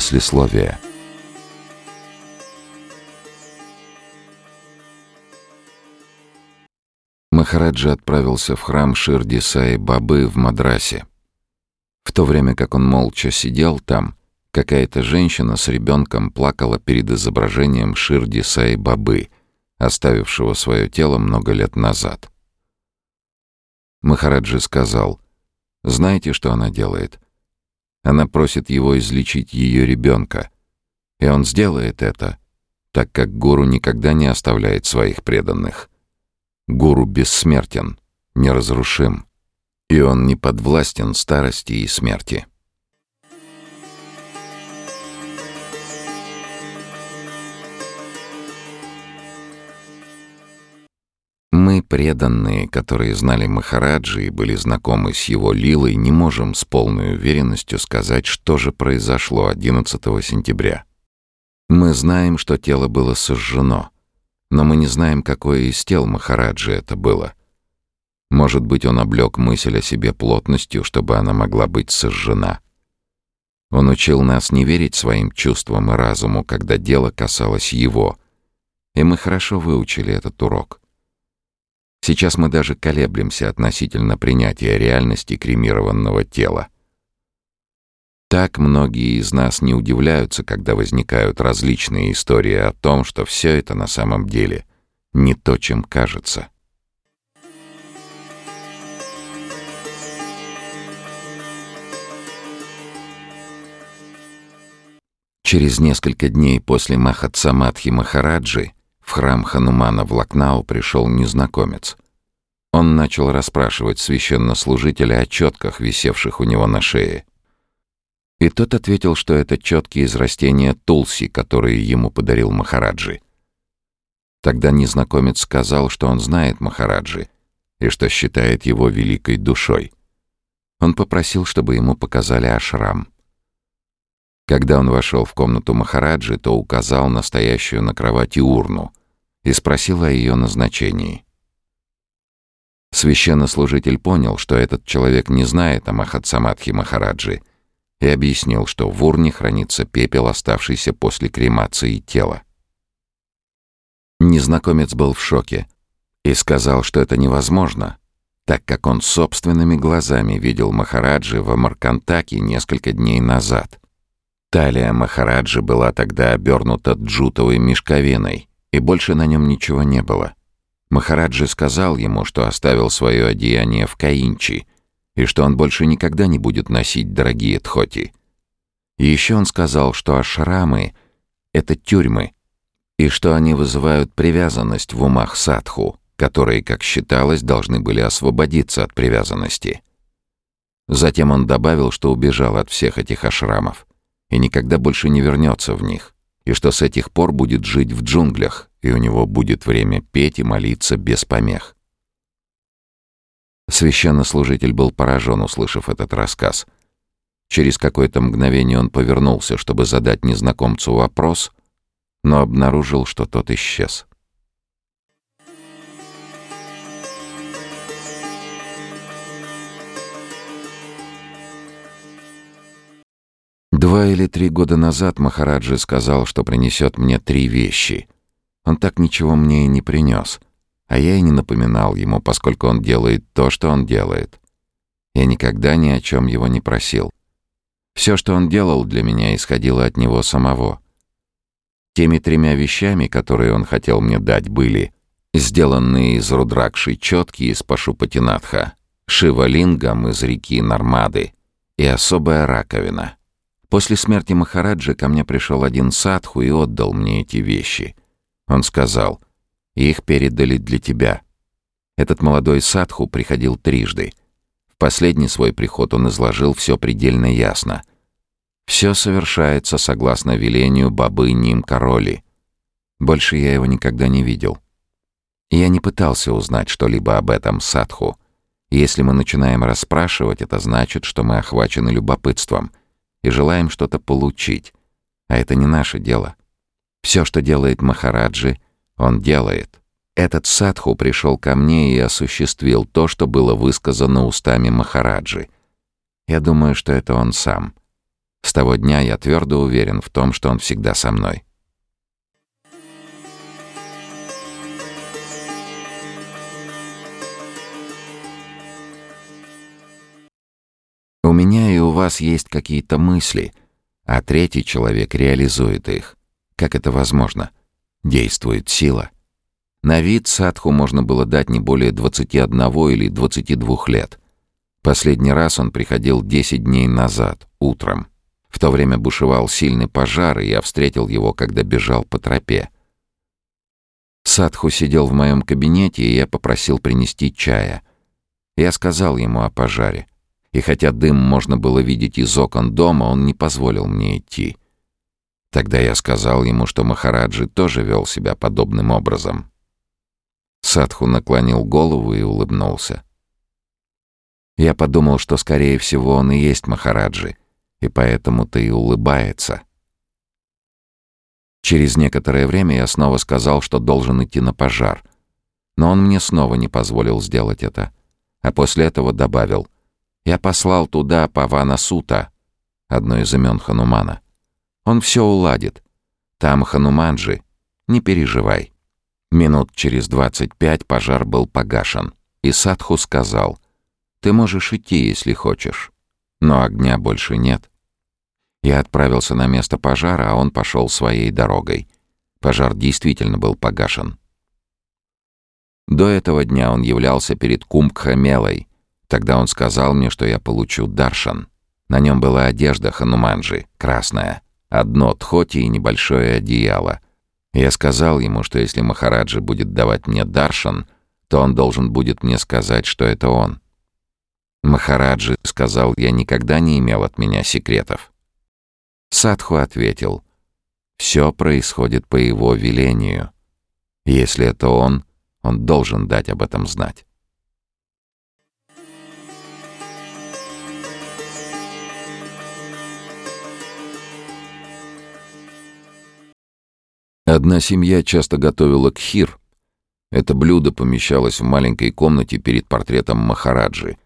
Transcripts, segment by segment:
Послесловие. Махараджа отправился в храм Ширди Саи Бабы в Мадрасе. В то время как он молча сидел там, какая-то женщина с ребенком плакала перед изображением Ширди Саи Бабы, оставившего свое тело много лет назад. Махараджи сказал, «Знаете, что она делает?» Она просит его излечить ее ребенка. И он сделает это, так как гуру никогда не оставляет своих преданных. Гуру бессмертен, неразрушим, и он не подвластен старости и смерти. Преданные, которые знали Махараджи и были знакомы с его лилой, не можем с полной уверенностью сказать, что же произошло 11 сентября. Мы знаем, что тело было сожжено, но мы не знаем, какое из тел Махараджи это было. Может быть, он облег мысль о себе плотностью, чтобы она могла быть сожжена. Он учил нас не верить своим чувствам и разуму, когда дело касалось его, и мы хорошо выучили этот урок. Сейчас мы даже колеблемся относительно принятия реальности кремированного тела. Так многие из нас не удивляются, когда возникают различные истории о том, что все это на самом деле не то, чем кажется. Через несколько дней после Махатсамадхи Махараджи в храм Ханумана в Лакнау пришел незнакомец. Он начал расспрашивать священнослужителя о четках, висевших у него на шее. И тот ответил, что это четки из растения тулси, которые ему подарил Махараджи. Тогда незнакомец сказал, что он знает Махараджи и что считает его великой душой. Он попросил, чтобы ему показали ашрам. Когда он вошел в комнату Махараджи, то указал настоящую на кровати урну — и спросил о ее назначении. Священнослужитель понял, что этот человек не знает о Махатсамадхи Махараджи, и объяснил, что в урне хранится пепел, оставшийся после кремации тела. Незнакомец был в шоке и сказал, что это невозможно, так как он собственными глазами видел Махараджи в Амаркантаке несколько дней назад. Талия Махараджи была тогда обернута джутовой мешковиной, и больше на нем ничего не было. Махараджи сказал ему, что оставил свое одеяние в Каинчи, и что он больше никогда не будет носить дорогие тхоти. И еще он сказал, что ашрамы — это тюрьмы, и что они вызывают привязанность в умах садху, которые, как считалось, должны были освободиться от привязанности. Затем он добавил, что убежал от всех этих ашрамов и никогда больше не вернется в них и что с этих пор будет жить в джунглях, и у него будет время петь и молиться без помех. Священнослужитель был поражен, услышав этот рассказ. Через какое-то мгновение он повернулся, чтобы задать незнакомцу вопрос, но обнаружил, что тот исчез. Два или три года назад Махараджи сказал, что принесет мне три вещи. Он так ничего мне и не принес, а я и не напоминал ему, поскольку он делает то, что он делает. Я никогда ни о чем его не просил. Все, что он делал для меня, исходило от него самого. Теми тремя вещами, которые он хотел мне дать, были сделанные из рудракши четки из Пашупатинатха, шивалингом из реки Нормады и особая раковина — После смерти Махараджа ко мне пришел один садху и отдал мне эти вещи. Он сказал, их передали для тебя. Этот молодой садху приходил трижды. В последний свой приход он изложил все предельно ясно. Все совершается согласно велению бабы Ним Короли. Больше я его никогда не видел. Я не пытался узнать что-либо об этом садху. Если мы начинаем расспрашивать, это значит, что мы охвачены любопытством — и желаем что-то получить. А это не наше дело. Все, что делает Махараджи, он делает. Этот садху пришел ко мне и осуществил то, что было высказано устами Махараджи. Я думаю, что это он сам. С того дня я твердо уверен в том, что он всегда со мной. У меня и у вас есть какие-то мысли, а третий человек реализует их. Как это возможно? Действует сила. На вид садху можно было дать не более 21 или 22 лет. Последний раз он приходил 10 дней назад, утром. В то время бушевал сильный пожар, и я встретил его, когда бежал по тропе. Садху сидел в моем кабинете, и я попросил принести чая. Я сказал ему о пожаре и хотя дым можно было видеть из окон дома, он не позволил мне идти. Тогда я сказал ему, что Махараджи тоже вел себя подобным образом. Садху наклонил голову и улыбнулся. Я подумал, что, скорее всего, он и есть Махараджи, и поэтому-то и улыбается. Через некоторое время я снова сказал, что должен идти на пожар, но он мне снова не позволил сделать это, а после этого добавил — я послал туда Павана Сута, одно из имен Ханумана. Он все уладит. Там Хануманджи. Не переживай. Минут через двадцать пять пожар был погашен, и Садху сказал, «Ты можешь идти, если хочешь, но огня больше нет». Я отправился на место пожара, а он пошел своей дорогой. Пожар действительно был погашен. До этого дня он являлся перед Кумбхамелой, Тогда он сказал мне, что я получу даршан. На нем была одежда хануманджи, красная, одно тхоти и небольшое одеяло. Я сказал ему, что если Махараджи будет давать мне даршан, то он должен будет мне сказать, что это он. Махараджи сказал, я никогда не имел от меня секретов. Садху ответил, все происходит по его велению. Если это он, он должен дать об этом знать. Одна семья часто готовила кхир. Это блюдо помещалось в маленькой комнате перед портретом Махараджи.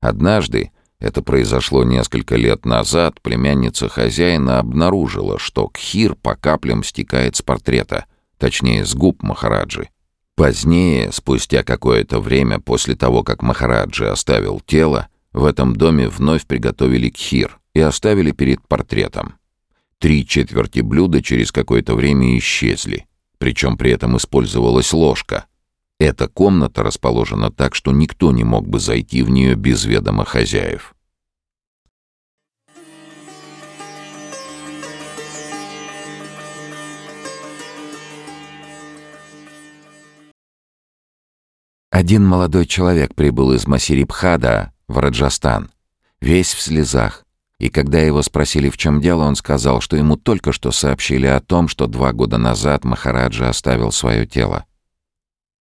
Однажды, это произошло несколько лет назад, племянница хозяина обнаружила, что кхир по каплям стекает с портрета, точнее, с губ Махараджи. Позднее, спустя какое-то время после того, как Махараджи оставил тело, в этом доме вновь приготовили кхир и оставили перед портретом. Три четверти блюда через какое-то время исчезли, причем при этом использовалась ложка. Эта комната расположена так, что никто не мог бы зайти в нее без ведома хозяев. Один молодой человек прибыл из Масирибхада в Раджастан, весь в слезах, и когда его спросили, в чем дело, он сказал, что ему только что сообщили о том, что два года назад Махараджа оставил свое тело.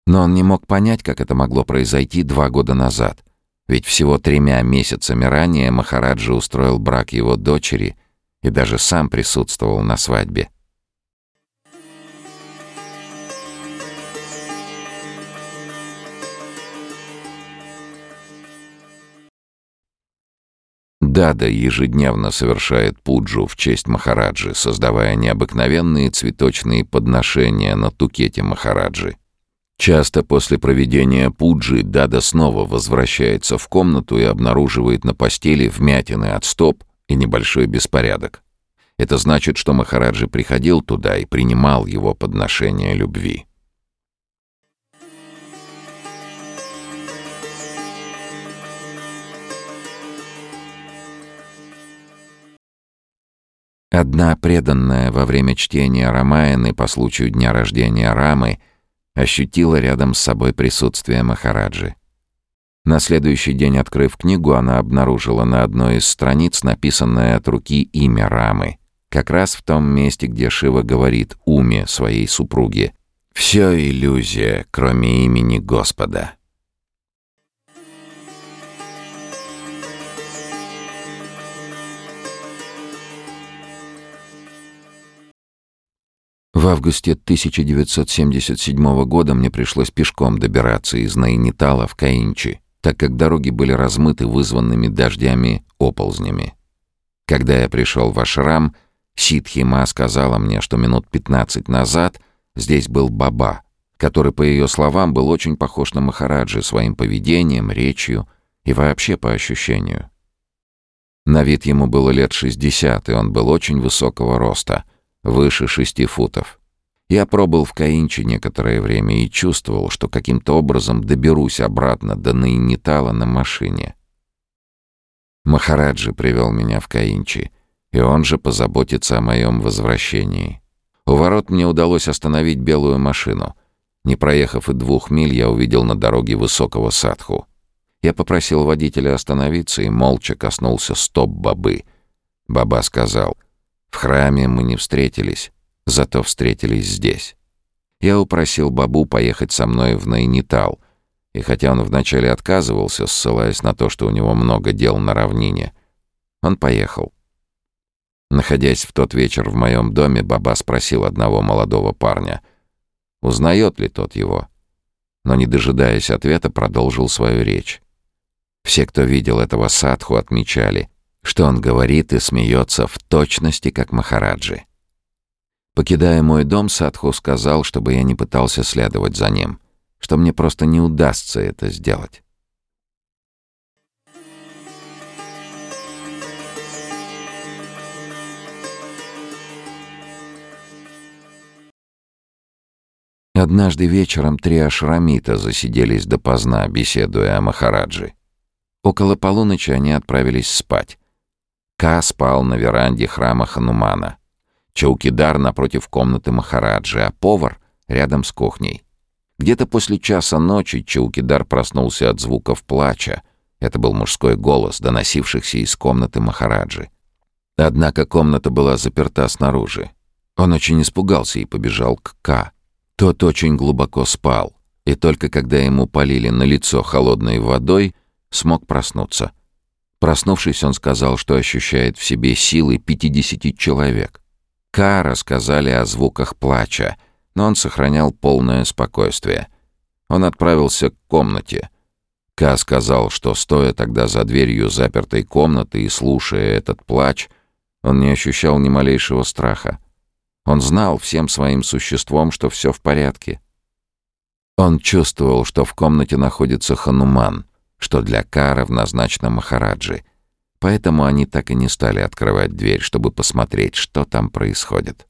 Но он не мог понять, как это могло произойти два года назад. Ведь всего тремя месяцами ранее Махараджа устроил брак его дочери и даже сам присутствовал на свадьбе. Дада ежедневно совершает пуджу в честь Махараджи, создавая необыкновенные цветочные подношения на тукете Махараджи. Часто после проведения пуджи Дада снова возвращается в комнату и обнаруживает на постели вмятины от стоп и небольшой беспорядок. Это значит, что Махараджи приходил туда и принимал его подношения любви. Одна преданная во время чтения Рамаяны по случаю дня рождения Рамы ощутила рядом с собой присутствие Махараджи. На следующий день, открыв книгу, она обнаружила на одной из страниц написанное от руки имя Рамы, как раз в том месте, где Шива говорит Уме своей супруге «Все иллюзия, кроме имени Господа». Августе 1977 года мне пришлось пешком добираться из Найнитала в Каинчи, так как дороги были размыты вызванными дождями оползнями. Когда я пришел в ашрам, Ситхима сказала мне, что минут 15 назад здесь был Баба, который, по ее словам, был очень похож на Махараджи своим поведением, речью и вообще по ощущению. На вид ему было лет 60, и он был очень высокого роста, выше шести футов. Я пробыл в Каинче некоторое время и чувствовал, что каким-то образом доберусь обратно до Найнитала на машине. Махараджи привел меня в Каинчи, и он же позаботится о моем возвращении. У ворот мне удалось остановить белую машину. Не проехав и двух миль, я увидел на дороге высокого садху. Я попросил водителя остановиться и молча коснулся стоп-бабы. Баба сказал, «В храме мы не встретились, зато встретились здесь». Я упросил Бабу поехать со мной в Найнитал — и хотя он вначале отказывался, ссылаясь на то, что у него много дел на равнине, он поехал. Находясь в тот вечер в моем доме, Баба спросил одного молодого парня, узнает ли тот его. Но, не дожидаясь ответа, продолжил свою речь. Все, кто видел этого садху, отмечали, что он говорит и смеется в точности, как Махараджи. Покидая мой дом, садху сказал, чтобы я не пытался следовать за ним — что мне просто не удастся это сделать. Однажды вечером три ашрамита засиделись допоздна, беседуя о Махараджи. Около полуночи они отправились спать. Ка спал на веранде храма Ханумана. Чаукидар напротив комнаты Махараджи, а повар рядом с кухней. Где-то после часа ночи Чаукидар проснулся от звуков плача. Это был мужской голос, доносившийся из комнаты Махараджи. Однако комната была заперта снаружи. Он очень испугался и побежал к Ка. Тот очень глубоко спал, и только когда ему полили на лицо холодной водой, смог проснуться. Проснувшись, он сказал, что ощущает в себе силы 50 человек. Ка рассказали о звуках плача — но он сохранял полное спокойствие. Он отправился к комнате. Ка сказал, что, стоя тогда за дверью запертой комнаты и слушая этот плач, он не ощущал ни малейшего страха. Он знал всем своим существом, что все в порядке. Он чувствовал, что в комнате находится Хануман, что для Ка равнозначно Махараджи. Поэтому они так и не стали открывать дверь, чтобы посмотреть, что там происходит.